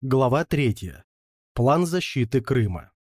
Глава 3. План защиты Крыма.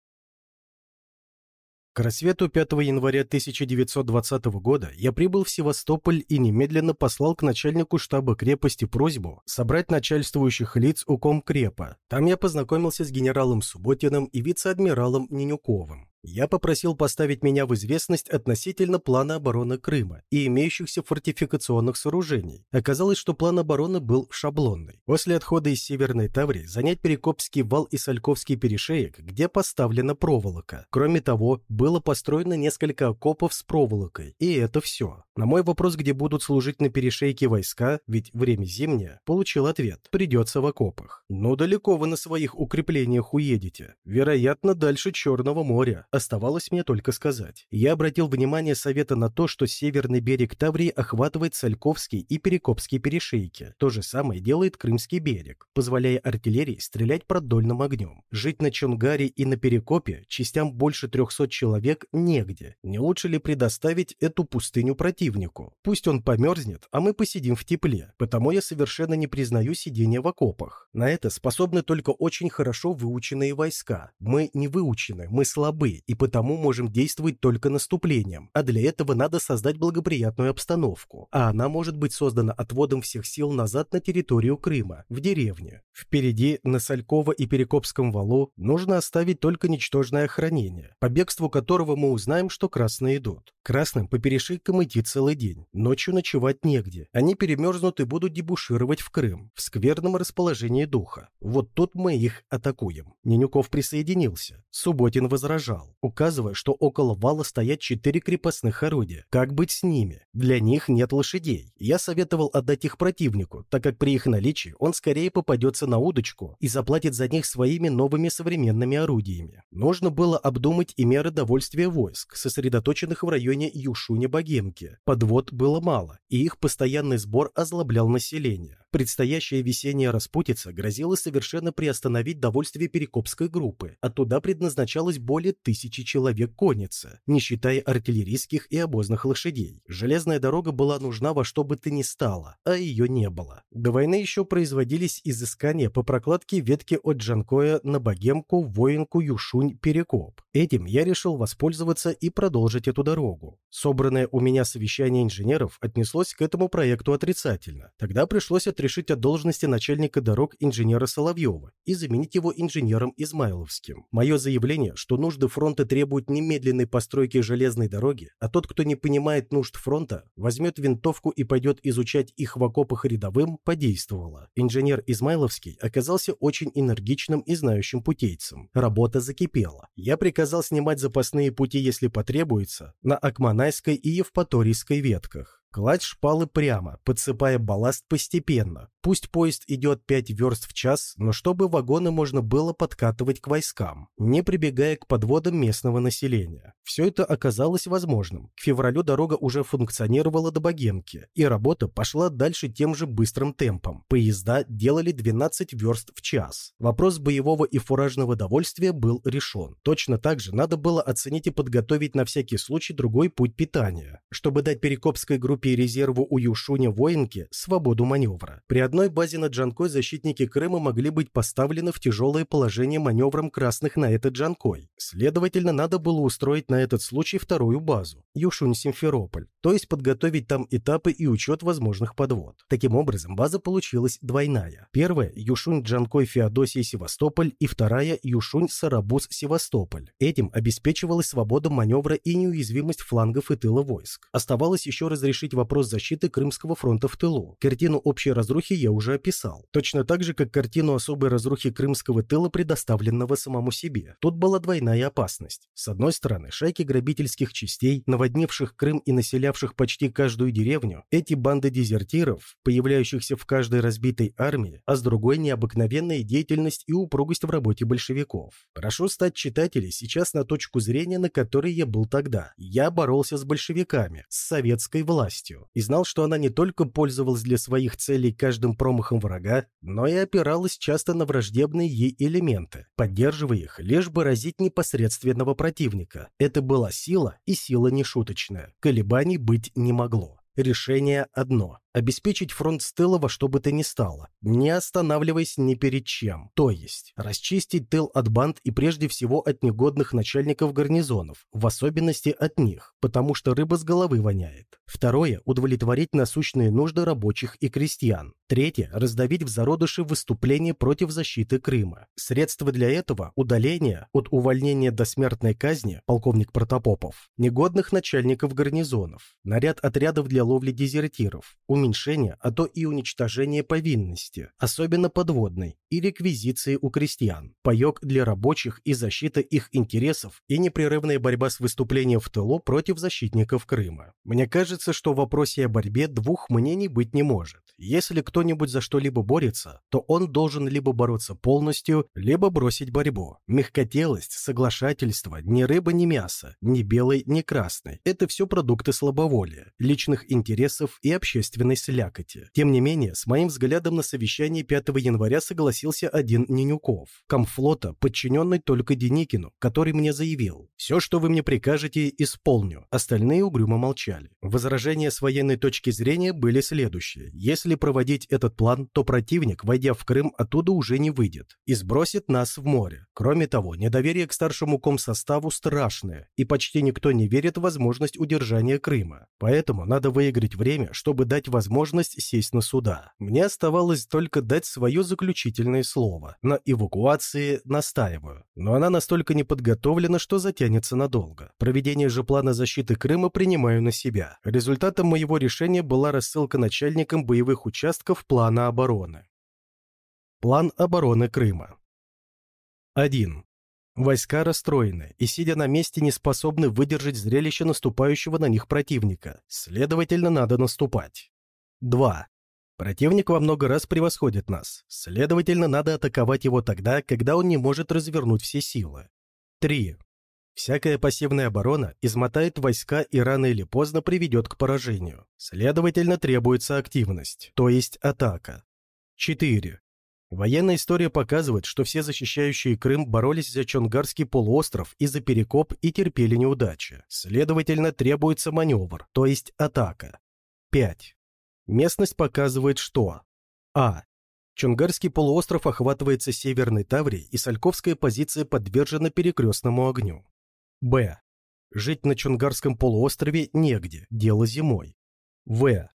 К рассвету 5 января 1920 года я прибыл в Севастополь и немедленно послал к начальнику штаба крепости просьбу собрать начальствующих лиц у Комкрепа. Там я познакомился с генералом Субботиным и вице-адмиралом Нинюковым. Я попросил поставить меня в известность относительно плана обороны Крыма и имеющихся фортификационных сооружений. Оказалось, что план обороны был шаблонный. После отхода из Северной Таврии занять Перекопский вал и Сальковский перешеек, где поставлена проволока. Кроме того, было построено несколько окопов с проволокой. И это все. На мой вопрос, где будут служить на перешейке войска, ведь время зимнее, получил ответ. Придется в окопах. Но далеко вы на своих укреплениях уедете. Вероятно, дальше Черного моря. Оставалось мне только сказать. Я обратил внимание Совета на то, что северный берег Таврии охватывает Сальковский и Перекопский перешейки. То же самое делает Крымский берег, позволяя артиллерии стрелять продольным огнем. Жить на Чонгаре и на Перекопе частям больше 300 человек негде. Не лучше ли предоставить эту пустыню противнику? Пусть он померзнет, а мы посидим в тепле. Потому я совершенно не признаю сидения в окопах. На это способны только очень хорошо выученные войска. Мы не выучены, мы слабы, и потому можем действовать только наступлением, а для этого надо создать благоприятную обстановку, а она может быть создана отводом всех сил назад на территорию Крыма, в деревне. Впереди, на Салькова и Перекопском валу, нужно оставить только ничтожное охранение, по бегству которого мы узнаем, что красные идут. Красным по перешейкам идти целый день, ночью ночевать негде. Они перемерзнут и будут дебушировать в Крым, в скверном расположении духа. Вот тут мы их атакуем. Ненюков присоединился. Субботин возражал указывая, что около вала стоят четыре крепостных орудия. Как быть с ними? Для них нет лошадей. Я советовал отдать их противнику, так как при их наличии он скорее попадется на удочку и заплатит за них своими новыми современными орудиями. Нужно было обдумать и меры довольствия войск, сосредоточенных в районе Юшуни-Богемки. Подвод было мало, и их постоянный сбор озлоблял население. Предстоящая весенняя распутица грозила совершенно приостановить довольствие Перекопской группы, а туда предназначалось более тысячи человек конницы, не считая артиллерийских и обозных лошадей. Железная дорога была нужна во что бы то ни стало, а ее не было. До войны еще производились изыскания по прокладке ветки от Джанкоя на Богемку, Воинку, Юшунь, Перекоп. Этим я решил воспользоваться и продолжить эту дорогу. Собранное у меня совещание инженеров отнеслось к этому проекту отрицательно. Тогда пришлось отрешить от должности начальника дорог инженера Соловьева и заменить его инженером Измайловским. Мое заявление, что нужды фронта требуют немедленной постройки железной дороги, а тот, кто не понимает нужд фронта, возьмет винтовку и пойдет изучать их в окопах рядовым, подействовало. Инженер Измайловский оказался очень энергичным и знающим путейцем. Работа закипела. Я приказал снимать запасные пути, если потребуется, на Акманайской и Евпаторийской ветках. Кладь шпалы прямо, подсыпая балласт постепенно. Пусть поезд идет 5 верст в час, но чтобы вагоны можно было подкатывать к войскам, не прибегая к подводам местного населения. Все это оказалось возможным. К февралю дорога уже функционировала до Богемки, и работа пошла дальше тем же быстрым темпом. Поезда делали 12 верст в час. Вопрос боевого и фуражного довольствия был решен. Точно так же надо было оценить и подготовить на всякий случай другой путь питания, чтобы дать Перекопской группе резерву у Юшуня воинки свободу маневра. При одной базе на Джанкой защитники Крыма могли быть поставлены в тяжелое положение маневром красных на этот Джанкой. Следовательно, надо было устроить на этот случай вторую базу – Юшунь-Симферополь, то есть подготовить там этапы и учет возможных подвод. Таким образом, база получилась двойная. Первая – Юшунь-Джанкой-Феодосия-Севастополь и вторая – Юшунь-Сарабуз-Севастополь. Этим обеспечивалась свобода маневра и неуязвимость флангов и тыла войск. Оставалось еще разрешить решить вопрос защиты Крымского фронта в тылу. Картину общей разрухи я уже описал. Точно так же, как картину особой разрухи Крымского тыла, предоставленного самому себе. Тут была двойная опасность. С одной стороны, шайки грабительских частей, наводнивших Крым и населявших почти каждую деревню, эти банды дезертиров, появляющихся в каждой разбитой армии, а с другой необыкновенная деятельность и упругость в работе большевиков. Прошу стать читателей сейчас на точку зрения, на которой я был тогда. Я боролся с большевиками, с советской властью и знал, что она не только пользовалась для своих целей каждым промахом врага, но и опиралась часто на враждебные ей элементы, поддерживая их, лишь бы разить непосредственного противника. Это была сила, и сила нешуточная. Колебаний быть не могло. Решение одно Обеспечить фронт с тыла во что бы то ни стало, не останавливаясь ни перед чем. То есть, расчистить тыл от банд и прежде всего от негодных начальников гарнизонов, в особенности от них, потому что рыба с головы воняет. Второе – удовлетворить насущные нужды рабочих и крестьян. Третье – раздавить в зародыше выступление против защиты Крыма. Средства для этого – удаление от увольнения до смертной казни, полковник Протопопов, негодных начальников гарнизонов, наряд отрядов для ловли дезертиров, уменьшение, а то и уничтожение повинности, особенно подводной, и реквизиции у крестьян, паек для рабочих и защита их интересов и непрерывная борьба с выступлением в тылу против защитников Крыма. Мне кажется, что в вопросе о борьбе двух мнений быть не может. Если кто-нибудь за что-либо борется, то он должен либо бороться полностью, либо бросить борьбу. Мягкотелость, соглашательство, ни рыба, ни мясо, ни белый, ни красный – это все продукты слабоволия, личных интересов и общественной слякоти. Тем не менее, с моим взглядом на совещании 5 января согласился один Нинюков, комфлота, подчиненный только Деникину, который мне заявил «Все, что вы мне прикажете, исполню». Остальные угрюмо молчали. Возражения с военной точки зрения были следующие. Если проводить этот план, то противник, войдя в Крым, оттуда уже не выйдет и сбросит нас в море. Кроме того, недоверие к старшему комсоставу страшное, и почти никто не верит в возможность удержания Крыма. Поэтому надо выиграть время, чтобы дать сесть на суда. Мне оставалось только дать свое заключительное слово. На эвакуации настаиваю. Но она настолько не подготовлена, что затянется надолго. Проведение же плана защиты Крыма принимаю на себя. Результатом моего решения была рассылка начальникам боевых участков плана обороны. План обороны Крыма. 1. Войска расстроены и, сидя на месте, не способны выдержать зрелище наступающего на них противника. Следовательно, надо наступать. 2. Противник во много раз превосходит нас. Следовательно, надо атаковать его тогда, когда он не может развернуть все силы. 3. Всякая пассивная оборона измотает войска и рано или поздно приведет к поражению. Следовательно, требуется активность, то есть атака. 4. Военная история показывает, что все защищающие Крым боролись за Чонгарский полуостров и за Перекоп и терпели неудачи. Следовательно, требуется маневр, то есть атака. 5. Местность показывает, что А. Чунгарский полуостров охватывается Северной Таврией, и Сальковская позиция подвержена перекрестному огню. Б. Жить на Чунгарском полуострове негде, дело зимой. В.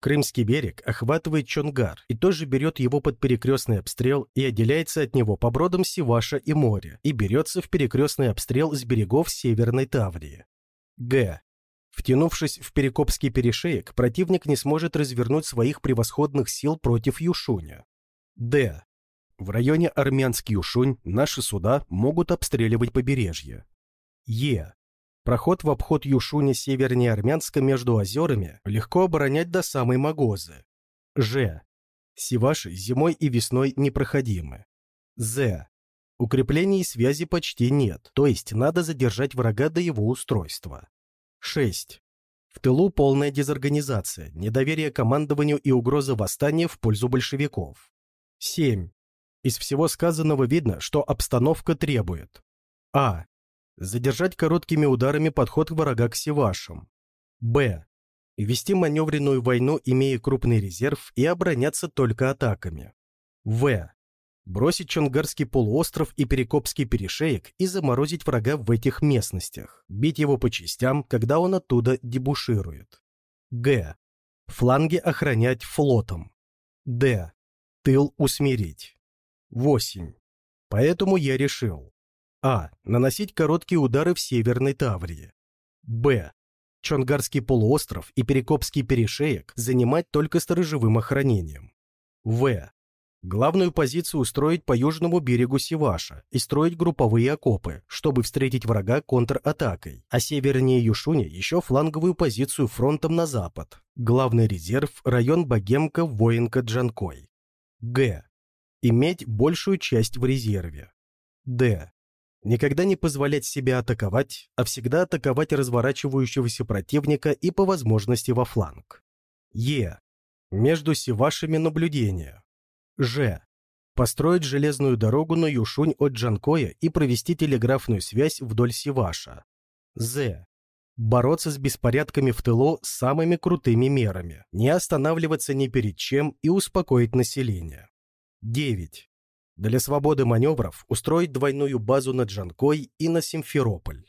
Крымский берег охватывает Чонгар и тоже берет его под перекрестный обстрел и отделяется от него по бродам Сиваша и моря и берется в перекрестный обстрел с берегов Северной Таврии. Г. Втянувшись в Перекопский перешеек, противник не сможет развернуть своих превосходных сил против Юшуня. Д. В районе Армянский-Юшунь наши суда могут обстреливать побережье. Е. Проход в обход Юшуня севернее Армянска между озерами легко оборонять до самой Магозы. Ж. Сиваши зимой и весной непроходимы. З. Укреплений и связи почти нет, то есть надо задержать врага до его устройства. 6. В тылу полная дезорганизация, недоверие командованию и угроза восстания в пользу большевиков. 7. Из всего сказанного видно, что обстановка требует А. Задержать короткими ударами подход врага к Севашам. Б. Вести маневренную войну, имея крупный резерв, и обороняться только атаками. В бросить Чонгарский полуостров и Перекопский перешеек и заморозить врага в этих местностях, бить его по частям, когда он оттуда дебуширует. Г. Фланги охранять флотом. Д. Тыл усмирить. 8. Поэтому я решил. А. Наносить короткие удары в Северной Таврии. Б. Чонгарский полуостров и Перекопский перешеек занимать только сторожевым охранением. В. Главную позицию устроить по южному берегу Сиваша и строить групповые окопы, чтобы встретить врага контратакой, а севернее Юшуни еще фланговую позицию фронтом на запад. Главный резерв – район Богемка-Воинка-Джанкой. Г. Иметь большую часть в резерве. Д. Никогда не позволять себе атаковать, а всегда атаковать разворачивающегося противника и по возможности во фланг. Е. Между Сивашами наблюдения. Ж. Построить железную дорогу на Юшунь от Джанкоя и провести телеграфную связь вдоль Сиваша. З. Бороться с беспорядками в тылу самыми крутыми мерами. Не останавливаться ни перед чем и успокоить население. 9. Для свободы маневров устроить двойную базу на Джанкой и на Симферополь.